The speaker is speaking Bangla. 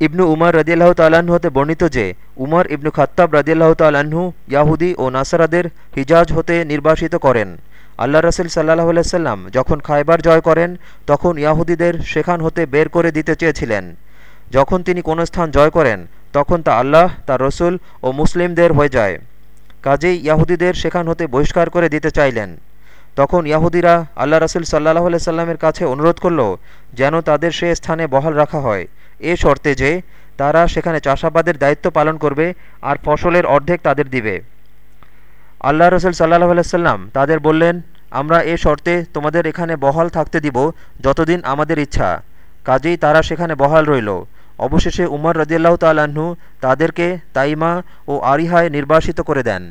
ইবনু উমর রদিয়াল্লাহ তাল্লাহ্ন হতে বর্ণিত যে, উমর ইবনু খাত্তাব রদিয়াল্লাহ তাল্লাহ্ন ইয়াহুদি ও নাসারাদের হিজাজ হতে নির্বাসিত করেন। আল্লাহ রসুল সাল্লাহ আলাইসাল্লাম যখন খায়বার জয় করেন, তখন ইয়াহুদিদের সেখান হতে বের করে দিতে চেয়েছিলেন। যখন তিনি কোনো স্থান জয় করেন, তখন তা আল্লাহ, তার রসুল ও মুসলিমদের হয়ে যায়। কাজেই ইয়াহুদিদের সেখান হতে বহিষ্কার করে দিতে চাইলেন। তখন ইয়াহুদিরা আল্লাহ রসুল সাল্লাহ সাল্লামের কাছে অনুরোধ করল, যেন তাদের সে স্থানে বহাল রাখা হয়। এ শর্তে যে তারা সেখানে চাষাবাদের দায়িত্ব পালন করবে আর ফসলের অর্ধেক তাদের দিবে। আল্লাহ রসুল সাল্লাহ আলাইসাল্লাম তাদের বললেন, আমরা এ শর্তে তোমাদের এখানে বহাল থাকতে দিব যতদিন আমাদের ইচ্ছা। কাজেই তারা সেখানে বহাল রইল। অবশেষে উমর রদিয়াল্লাহ তাল্লাহ্ন তাদেরকে তাইমা ও আরিহায় নির্বাসিত করে দেন।